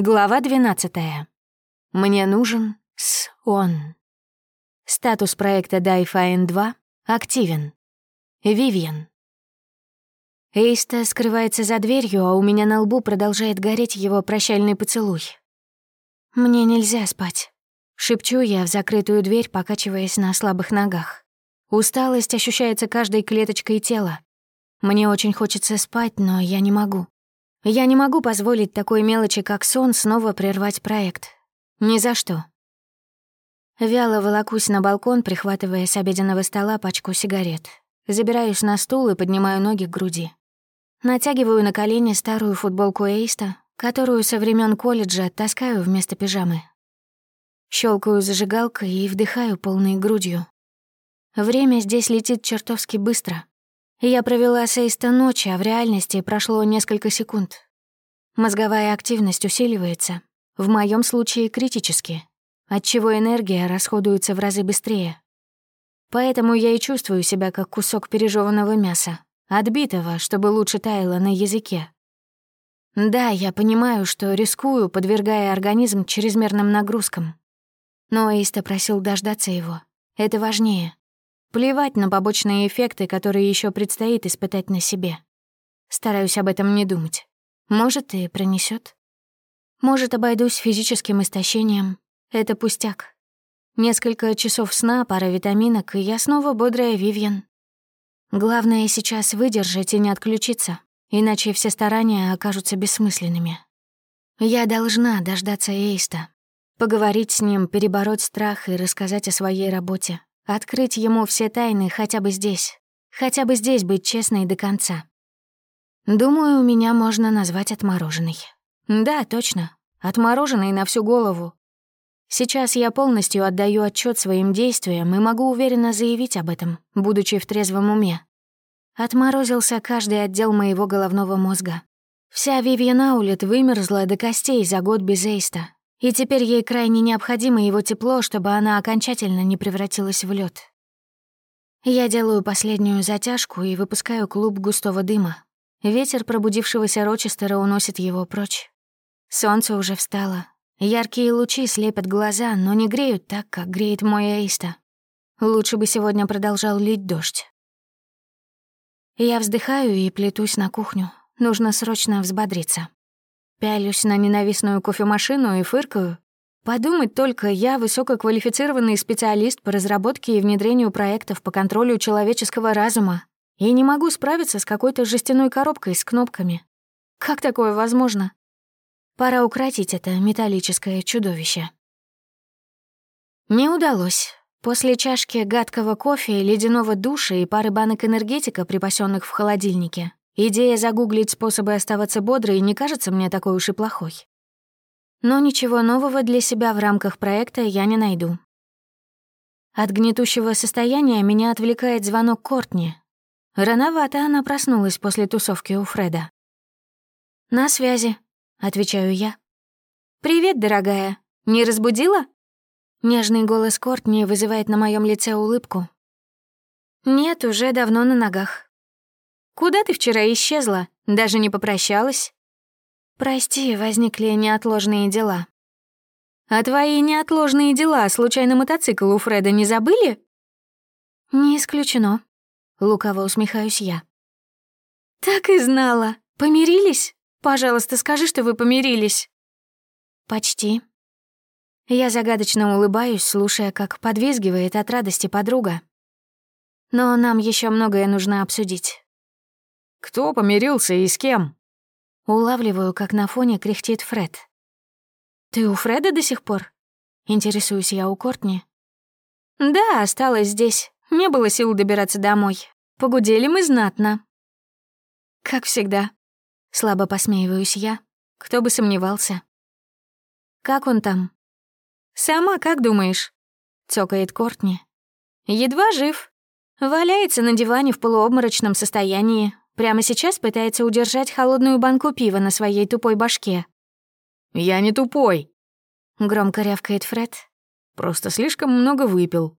Глава 12. Мне нужен сон. Статус проекта Дайфайн 2 активен. Вивьен. Эйста скрывается за дверью, а у меня на лбу продолжает гореть его прощальный поцелуй. «Мне нельзя спать», — шепчу я в закрытую дверь, покачиваясь на слабых ногах. Усталость ощущается каждой клеточкой тела. Мне очень хочется спать, но я не могу. Я не могу позволить такой мелочи, как сон, снова прервать проект. Ни за что. Вяло волокусь на балкон, прихватывая с обеденного стола пачку сигарет. Забираюсь на стул и поднимаю ноги к груди. Натягиваю на колени старую футболку Эйста, которую со времен колледжа таскаю вместо пижамы. Щелкаю зажигалкой и вдыхаю полной грудью. Время здесь летит чертовски быстро. Я провела с Эйста ночь, а в реальности прошло несколько секунд. Мозговая активность усиливается, в моем случае критически, отчего энергия расходуется в разы быстрее. Поэтому я и чувствую себя как кусок пережеванного мяса, отбитого, чтобы лучше таяло на языке. Да, я понимаю, что рискую, подвергая организм чрезмерным нагрузкам. Но Эйста просил дождаться его. Это важнее. Плевать на побочные эффекты, которые еще предстоит испытать на себе. Стараюсь об этом не думать. Может, и пронесет. Может, обойдусь физическим истощением. Это пустяк. Несколько часов сна, пара витаминок, и я снова бодрая Вивьен. Главное сейчас выдержать и не отключиться, иначе все старания окажутся бессмысленными. Я должна дождаться Эйста, поговорить с ним, перебороть страх и рассказать о своей работе, Открыть ему все тайны хотя бы здесь. Хотя бы здесь быть честной до конца. Думаю, меня можно назвать отмороженной. Да, точно. Отмороженной на всю голову. Сейчас я полностью отдаю отчет своим действиям и могу уверенно заявить об этом, будучи в трезвом уме. Отморозился каждый отдел моего головного мозга. Вся Вивьен Аулет вымерзла до костей за год без Эйста, и теперь ей крайне необходимо его тепло, чтобы она окончательно не превратилась в лед. Я делаю последнюю затяжку и выпускаю клуб густого дыма. Ветер пробудившегося Рочестера уносит его прочь. Солнце уже встало. Яркие лучи слепят глаза, но не греют так, как греет мой Эйста. Лучше бы сегодня продолжал лить дождь. Я вздыхаю и плетусь на кухню. Нужно срочно взбодриться. Пялюсь на ненавистную кофемашину и фыркаю. Подумать только, я высококвалифицированный специалист по разработке и внедрению проектов по контролю человеческого разума и не могу справиться с какой-то жестяной коробкой с кнопками. Как такое возможно? Пора укротить это металлическое чудовище. Не удалось. После чашки гадкого кофе, ледяного душа и пары банок энергетика, припасенных в холодильнике, Идея загуглить способы оставаться бодрой не кажется мне такой уж и плохой. Но ничего нового для себя в рамках проекта я не найду. От гнетущего состояния меня отвлекает звонок Кортни. Рановато она проснулась после тусовки у Фреда. «На связи», — отвечаю я. «Привет, дорогая. Не разбудила?» Нежный голос Кортни вызывает на моем лице улыбку. «Нет, уже давно на ногах. Куда ты вчера исчезла? Даже не попрощалась?» «Прости, возникли неотложные дела». «А твои неотложные дела, случайно мотоцикл у Фреда не забыли?» «Не исключено», — лукаво усмехаюсь я. «Так и знала. Помирились? Пожалуйста, скажи, что вы помирились». «Почти». Я загадочно улыбаюсь, слушая, как подвизгивает от радости подруга. Но нам еще многое нужно обсудить. Кто помирился и с кем?» Улавливаю, как на фоне кряхтит Фред. «Ты у Фреда до сих пор?» Интересуюсь я у Кортни. «Да, осталась здесь. Не было сил добираться домой. Погудели мы знатно». «Как всегда». Слабо посмеиваюсь я. Кто бы сомневался. «Как он там?» «Сама как думаешь?» Цокает Кортни. «Едва жив. Валяется на диване в полуобморочном состоянии, Прямо сейчас пытается удержать холодную банку пива на своей тупой башке. «Я не тупой», — громко рявкает Фред. «Просто слишком много выпил».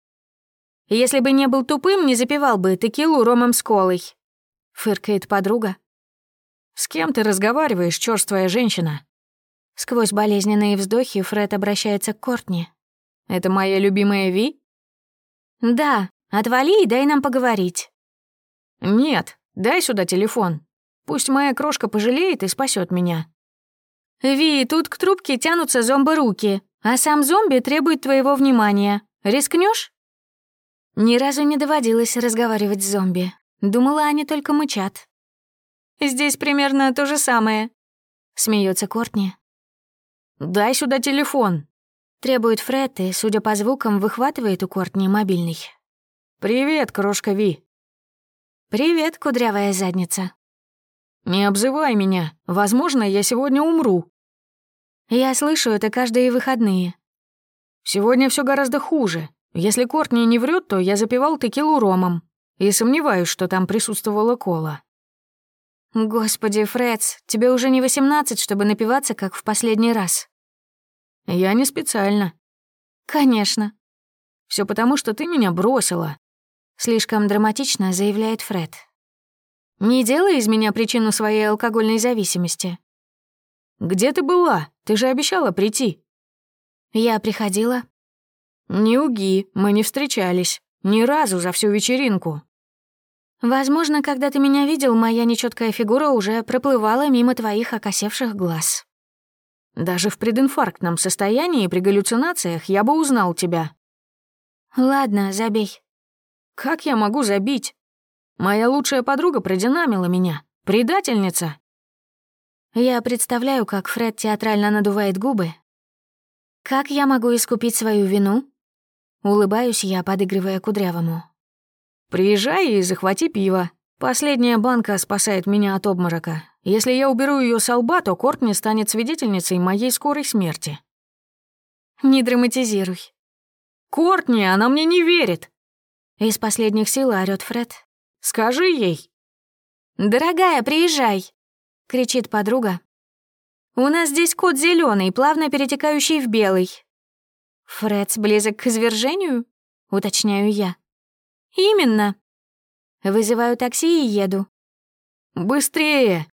«Если бы не был тупым, не запивал бы текилу ромом с колой», — фыркает подруга. «С кем ты разговариваешь, чёрствая женщина?» Сквозь болезненные вздохи Фред обращается к Кортни. «Это моя любимая Ви?» «Да, отвали и дай нам поговорить». «Нет, дай сюда телефон. Пусть моя крошка пожалеет и спасет меня». «Ви, тут к трубке тянутся зомбы-руки, а сам зомби требует твоего внимания. Рискнешь? Ни разу не доводилось разговаривать с зомби. Думала, они только мычат. «Здесь примерно то же самое», — смеется Кортни. «Дай сюда телефон», — требует Фред и, судя по звукам, выхватывает у Кортни мобильный. «Привет, крошка Ви». «Привет, кудрявая задница». «Не обзывай меня. Возможно, я сегодня умру». Я слышу это каждые выходные. Сегодня все гораздо хуже. Если Кортни не врет, то я запивал текилу ромом. И сомневаюсь, что там присутствовала кола. Господи, Фредс, тебе уже не восемнадцать, чтобы напиваться, как в последний раз. Я не специально. Конечно. Все потому, что ты меня бросила. Слишком драматично заявляет Фред. Не делай из меня причину своей алкогольной зависимости. Где ты была? Ты же обещала прийти. Я приходила. Не уги, мы не встречались. Ни разу за всю вечеринку. Возможно, когда ты меня видел, моя нечеткая фигура уже проплывала мимо твоих окосевших глаз. Даже в прединфарктном состоянии при галлюцинациях я бы узнал тебя. Ладно, забей. Как я могу забить? Моя лучшая подруга продинамила меня. Предательница. Я представляю, как Фред театрально надувает губы. Как я могу искупить свою вину? Улыбаюсь я, подыгрывая кудрявому. Приезжай и захвати пиво. Последняя банка спасает меня от обморока. Если я уберу ее с лба, то Кортни станет свидетельницей моей скорой смерти. Не драматизируй. Кортни, она мне не верит. Из последних сил орёт Фред. Скажи ей. «Дорогая, приезжай!» — кричит подруга. «У нас здесь кот зеленый, плавно перетекающий в белый». «Фредс близок к извержению?» — уточняю я. «Именно». Вызываю такси и еду. «Быстрее!»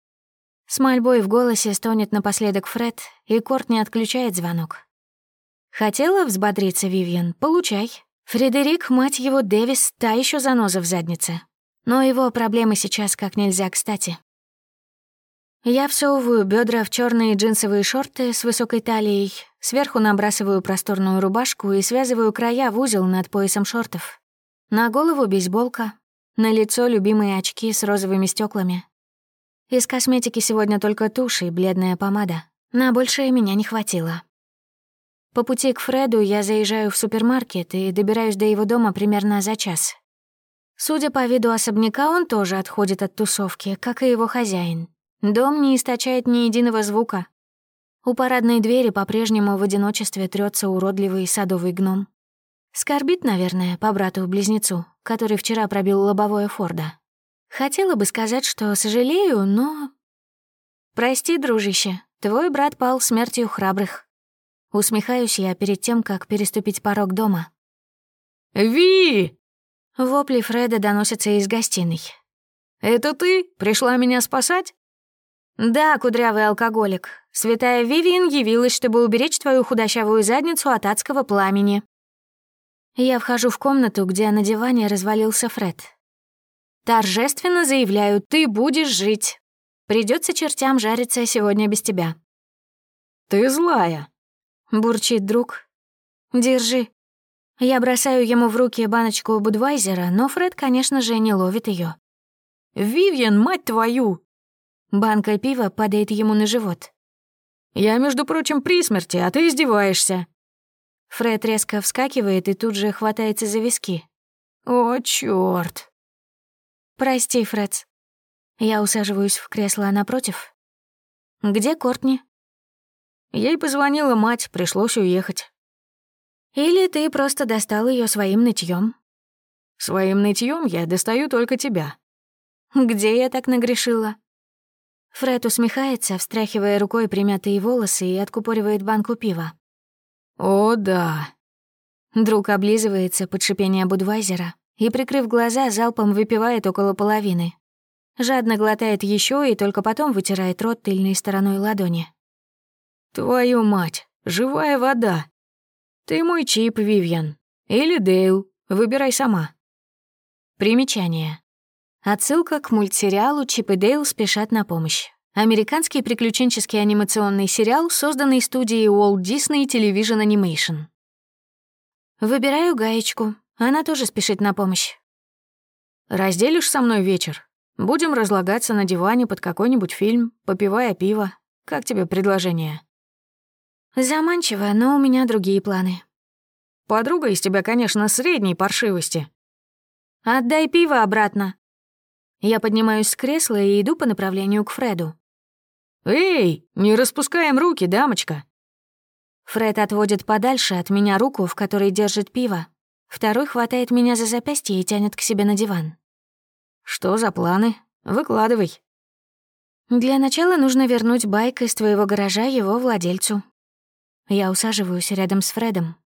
С мольбой в голосе стонет напоследок Фред, и Корт не отключает звонок. Хотела взбодриться Вивьен? Получай. Фредерик, мать его, Дэвис, та еще заноза в заднице. Но его проблемы сейчас как нельзя кстати. Я всовываю бедра в черные джинсовые шорты с высокой талией, сверху набрасываю просторную рубашку и связываю края в узел над поясом шортов. На голову бейсболка, на лицо любимые очки с розовыми стеклами. Из косметики сегодня только тушь и бледная помада. На большее меня не хватило. По пути к Фреду я заезжаю в супермаркет и добираюсь до его дома примерно за час. Судя по виду особняка, он тоже отходит от тусовки, как и его хозяин. Дом не источает ни единого звука. У парадной двери по-прежнему в одиночестве трется уродливый садовый гном. Скорбит, наверное, по брату-близнецу, который вчера пробил лобовое Форда. Хотела бы сказать, что сожалею, но... «Прости, дружище, твой брат пал смертью храбрых». Усмехаюсь я перед тем, как переступить порог дома. «Ви!» Вопли Фреда доносятся из гостиной. «Это ты? Пришла меня спасать?» «Да, кудрявый алкоголик. Святая Вивиан явилась, чтобы уберечь твою худощавую задницу от адского пламени». Я вхожу в комнату, где на диване развалился Фред. «Торжественно заявляю, ты будешь жить. Придется чертям жариться сегодня без тебя». «Ты злая», — бурчит друг. «Держи». Я бросаю ему в руки баночку Будвайзера, но Фред, конечно же, не ловит ее. «Вивьен, мать твою!» Банка пива падает ему на живот. «Я, между прочим, при смерти, а ты издеваешься». Фред резко вскакивает и тут же хватается за виски. «О, чёрт!» «Прости, Фредс». Я усаживаюсь в кресло напротив. «Где Кортни?» Ей позвонила мать, пришлось уехать. «Или ты просто достал ее своим нытьем? «Своим нытьем я достаю только тебя». «Где я так нагрешила?» Фред усмехается, встряхивая рукой примятые волосы и откупоривает банку пива. «О, да». Друг облизывается под шипение Будвайзера и, прикрыв глаза, залпом выпивает около половины. Жадно глотает еще и только потом вытирает рот тыльной стороной ладони. Твою мать, живая вода. Ты мой чип, Вивьен. Или Дейл. Выбирай сама. Примечание. Отсылка к мультсериалу «Чип и Дейл спешат на помощь». Американский приключенческий анимационный сериал, созданный студией Walt Disney Television Animation. Выбираю гаечку. Она тоже спешит на помощь. Разделишь со мной вечер? Будем разлагаться на диване под какой-нибудь фильм, попивая пиво. Как тебе предложение? Заманчиво, но у меня другие планы. Подруга из тебя, конечно, средней паршивости. Отдай пиво обратно. Я поднимаюсь с кресла и иду по направлению к Фреду. «Эй, не распускаем руки, дамочка!» Фред отводит подальше от меня руку, в которой держит пиво. Второй хватает меня за запястье и тянет к себе на диван. «Что за планы? Выкладывай». «Для начала нужно вернуть байк из твоего гаража его владельцу». Я усаживаюсь рядом с Фредом.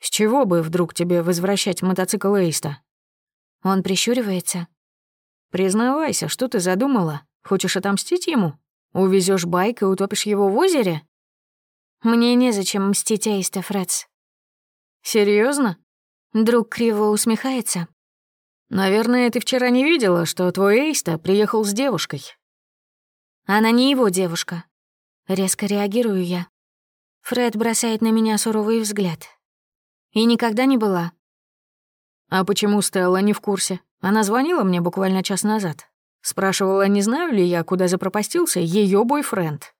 «С чего бы вдруг тебе возвращать мотоцикл Эйста?» Он прищуривается. «Признавайся, что ты задумала? Хочешь отомстить ему? Увезешь байк и утопишь его в озере?» «Мне незачем мстить Эйста, Фредс». Серьезно? Друг криво усмехается. «Наверное, ты вчера не видела, что твой Эйста приехал с девушкой». «Она не его девушка». Резко реагирую я. Фред бросает на меня суровый взгляд. И никогда не была. А почему Стелла не в курсе? Она звонила мне буквально час назад. Спрашивала, не знаю ли я, куда запропастился ее бойфренд.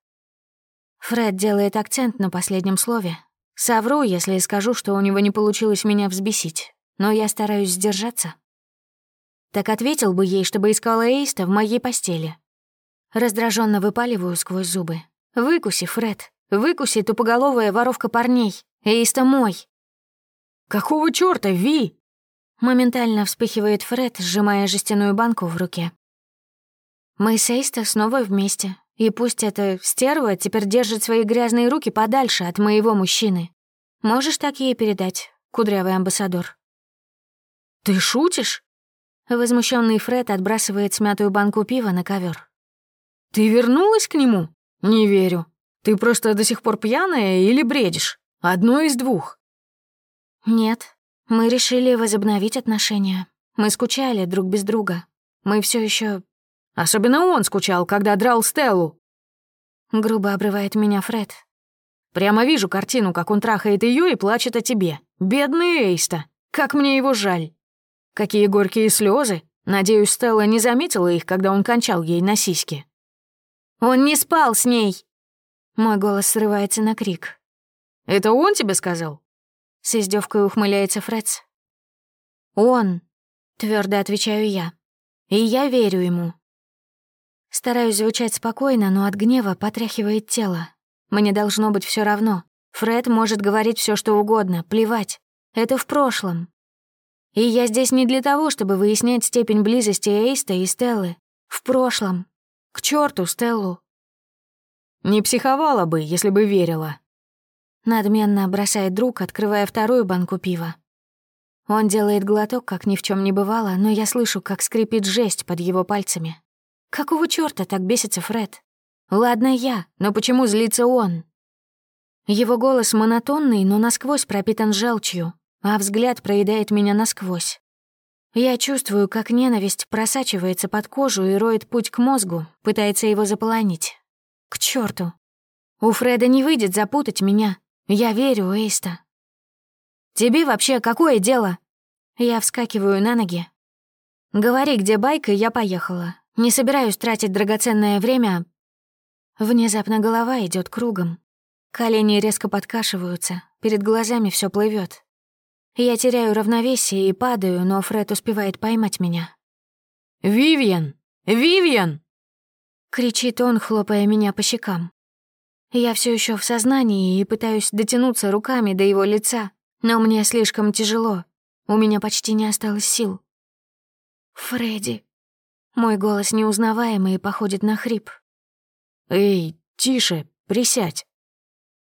Фред делает акцент на последнем слове. Совру, если скажу, что у него не получилось меня взбесить, но я стараюсь сдержаться. Так ответил бы ей, чтобы искала Эйста в моей постели. Раздраженно выпаливаю сквозь зубы. «Выкуси, Фред, выкуси, тупоголовая воровка парней. Эйста мой!» «Какого чёрта, Ви?» Моментально вспыхивает Фред, сжимая жестяную банку в руке. Мы с Эйста снова вместе, и пусть эта стерва теперь держит свои грязные руки подальше от моего мужчины. Можешь так ей передать, кудрявый амбассадор? «Ты шутишь?» Возмущенный Фред отбрасывает смятую банку пива на ковер. «Ты вернулась к нему? Не верю. Ты просто до сих пор пьяная или бредишь? Одно из двух». «Нет, мы решили возобновить отношения. Мы скучали друг без друга. Мы все еще. Особенно он скучал, когда драл Стеллу. Грубо обрывает меня Фред. Прямо вижу картину, как он трахает ее и плачет о тебе. Бедный Эйста. Как мне его жаль. Какие горькие слезы. Надеюсь, Стелла не заметила их, когда он кончал ей на сиськи. Он не спал с ней. Мой голос срывается на крик. Это он тебе сказал? С издевкой ухмыляется Фредс. Он, твердо отвечаю я. И я верю ему. Стараюсь звучать спокойно, но от гнева потряхивает тело. Мне должно быть все равно. Фред может говорить все, что угодно, плевать. Это в прошлом. И я здесь не для того, чтобы выяснять степень близости Эйста и Стеллы. В прошлом. К черту Стеллу. Не психовала бы, если бы верила. Надменно бросает друг, открывая вторую банку пива. Он делает глоток, как ни в чем не бывало, но я слышу, как скрипит жесть под его пальцами. Какого чёрта так бесится Фред? Ладно я, но почему злится он? Его голос монотонный, но насквозь пропитан желчью, а взгляд проедает меня насквозь. Я чувствую, как ненависть просачивается под кожу и роет путь к мозгу, пытается его заполонить. К чёрту. У Фреда не выйдет запутать меня. Я верю, Эйста. Тебе вообще какое дело? Я вскакиваю на ноги. Говори, где байк, и я поехала. Не собираюсь тратить драгоценное время. Внезапно голова идет кругом. Колени резко подкашиваются, перед глазами все плывет. Я теряю равновесие и падаю, но Фред успевает поймать меня. «Вивьен! Вивьен!» Кричит он, хлопая меня по щекам. Я все еще в сознании и пытаюсь дотянуться руками до его лица, но мне слишком тяжело. У меня почти не осталось сил. «Фредди». Мой голос неузнаваемый и походит на хрип. «Эй, тише, присядь».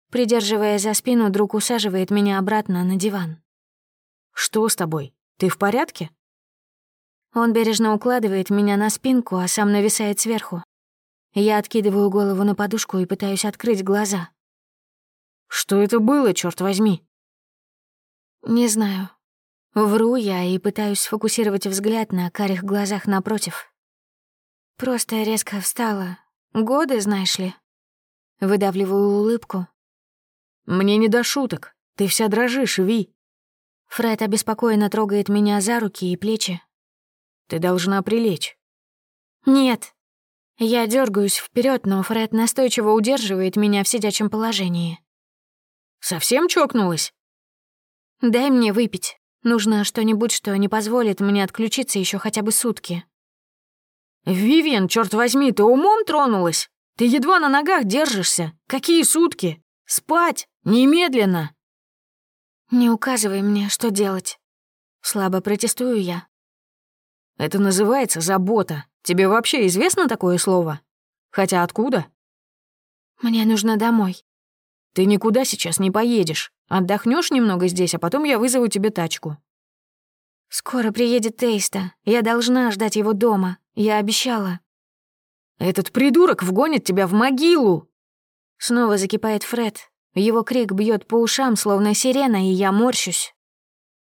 Придерживая за спину, друг усаживает меня обратно на диван. «Что с тобой? Ты в порядке?» Он бережно укладывает меня на спинку, а сам нависает сверху. Я откидываю голову на подушку и пытаюсь открыть глаза. Что это было, черт возьми?» «Не знаю. Вру я и пытаюсь сфокусировать взгляд на карих глазах напротив. Просто резко встала. Годы, знаешь ли. Выдавливаю улыбку. «Мне не до шуток. Ты вся дрожишь, Ви». Фред обеспокоенно трогает меня за руки и плечи. «Ты должна прилечь». «Нет». Я дергаюсь вперед, но Фред настойчиво удерживает меня в сидячем положении. «Совсем чокнулась?» «Дай мне выпить». Нужно что-нибудь, что не позволит мне отключиться еще хотя бы сутки. «Вивиан, черт возьми, ты умом тронулась? Ты едва на ногах держишься. Какие сутки? Спать! Немедленно!» «Не указывай мне, что делать». Слабо протестую я. «Это называется забота. Тебе вообще известно такое слово? Хотя откуда?» «Мне нужно домой». «Ты никуда сейчас не поедешь. Отдохнешь немного здесь, а потом я вызову тебе тачку». «Скоро приедет Тейста. Я должна ждать его дома. Я обещала». «Этот придурок вгонит тебя в могилу!» Снова закипает Фред. Его крик бьет по ушам, словно сирена, и я морщусь.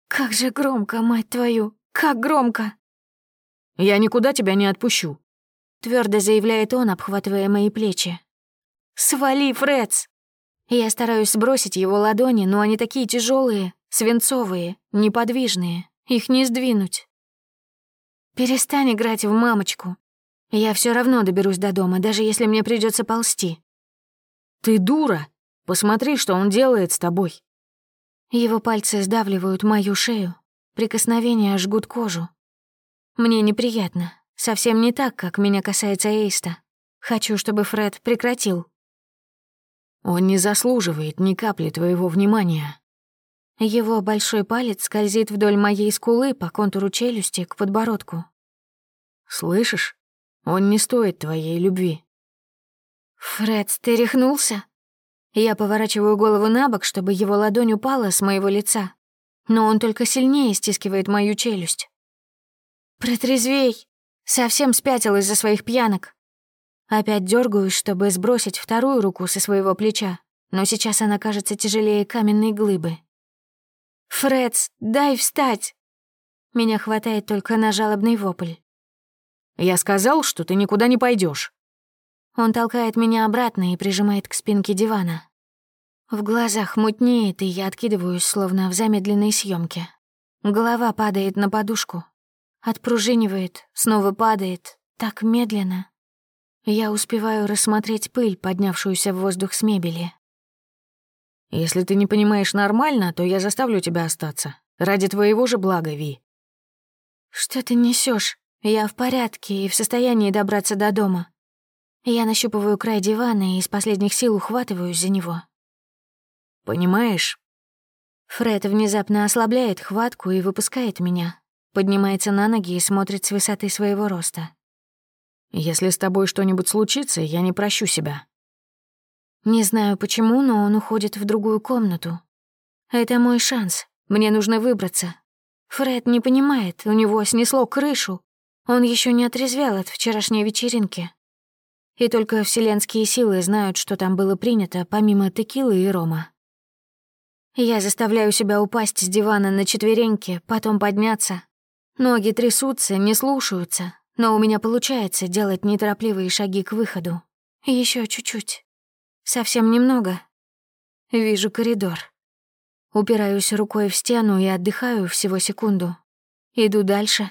«Как же громко, мать твою! Как громко!» «Я никуда тебя не отпущу», — твердо заявляет он, обхватывая мои плечи. «Свали, Фредс!» Я стараюсь сбросить его ладони, но они такие тяжелые, свинцовые, неподвижные. Их не сдвинуть. Перестань играть в мамочку. Я все равно доберусь до дома, даже если мне придется ползти. Ты дура. Посмотри, что он делает с тобой. Его пальцы сдавливают мою шею. Прикосновения жгут кожу. Мне неприятно. Совсем не так, как меня касается Эйста. Хочу, чтобы Фред прекратил. Он не заслуживает ни капли твоего внимания. Его большой палец скользит вдоль моей скулы по контуру челюсти к подбородку. Слышишь? Он не стоит твоей любви. Фред, ты рехнулся? Я поворачиваю голову на бок, чтобы его ладонь упала с моего лица. Но он только сильнее стискивает мою челюсть. Протрезвей! Совсем спятил из-за своих пьянок. Опять дергаюсь, чтобы сбросить вторую руку со своего плеча, но сейчас она кажется тяжелее каменной глыбы. «Фредс, дай встать!» Меня хватает только на жалобный вопль. «Я сказал, что ты никуда не пойдешь. Он толкает меня обратно и прижимает к спинке дивана. В глазах мутнеет, и я откидываюсь, словно в замедленной съемке. Голова падает на подушку. Отпружинивает, снова падает, так медленно. Я успеваю рассмотреть пыль, поднявшуюся в воздух с мебели. «Если ты не понимаешь нормально, то я заставлю тебя остаться. Ради твоего же блага, Ви». «Что ты несешь? Я в порядке и в состоянии добраться до дома». Я нащупываю край дивана и из последних сил ухватываюсь за него. «Понимаешь?» Фред внезапно ослабляет хватку и выпускает меня. Поднимается на ноги и смотрит с высоты своего роста. Если с тобой что-нибудь случится, я не прощу себя». Не знаю почему, но он уходит в другую комнату. Это мой шанс. Мне нужно выбраться. Фред не понимает, у него снесло крышу. Он еще не отрезвел от вчерашней вечеринки. И только вселенские силы знают, что там было принято, помимо текилы и рома. Я заставляю себя упасть с дивана на четвереньки, потом подняться. Ноги трясутся, не слушаются, но у меня получается делать неторопливые шаги к выходу. Еще чуть-чуть. Совсем немного. Вижу коридор. Упираюсь рукой в стену и отдыхаю всего секунду. Иду дальше.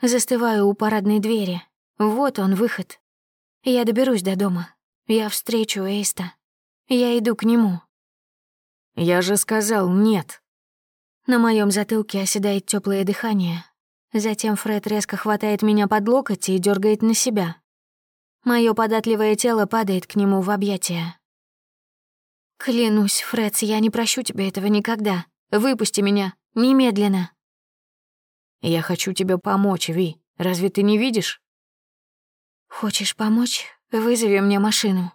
Застываю у парадной двери. Вот он, выход. Я доберусь до дома. Я встречу Эйста. Я иду к нему. Я же сказал нет. На моем затылке оседает теплое дыхание, Затем Фред резко хватает меня под локоть и дергает на себя. Мое податливое тело падает к нему в объятия. «Клянусь, Фредс, я не прощу тебе этого никогда. Выпусти меня. Немедленно». «Я хочу тебе помочь, Ви. Разве ты не видишь?» «Хочешь помочь? Вызови мне машину».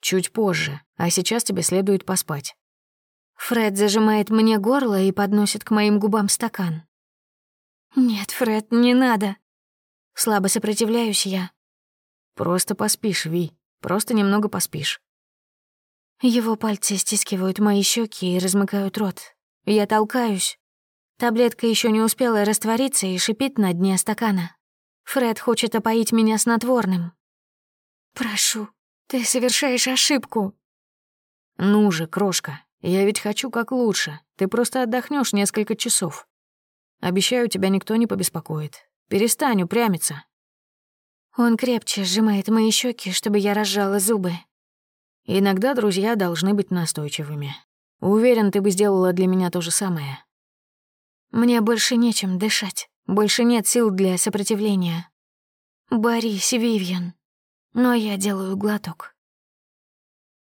«Чуть позже, а сейчас тебе следует поспать». Фред зажимает мне горло и подносит к моим губам стакан. «Нет, Фред, не надо». Слабо сопротивляюсь я. «Просто поспишь, Ви. Просто немного поспишь». Его пальцы стискивают мои щеки и размыкают рот. Я толкаюсь. Таблетка еще не успела раствориться и шипит на дне стакана. Фред хочет опоить меня снотворным. «Прошу, ты совершаешь ошибку». «Ну же, крошка, я ведь хочу как лучше. Ты просто отдохнешь несколько часов. Обещаю, тебя никто не побеспокоит. Перестань упрямиться». Он крепче сжимает мои щеки, чтобы я разжала зубы. Иногда друзья должны быть настойчивыми. Уверен, ты бы сделала для меня то же самое. Мне больше нечем дышать, больше нет сил для сопротивления. Борись, Вивьен. Но я делаю глоток.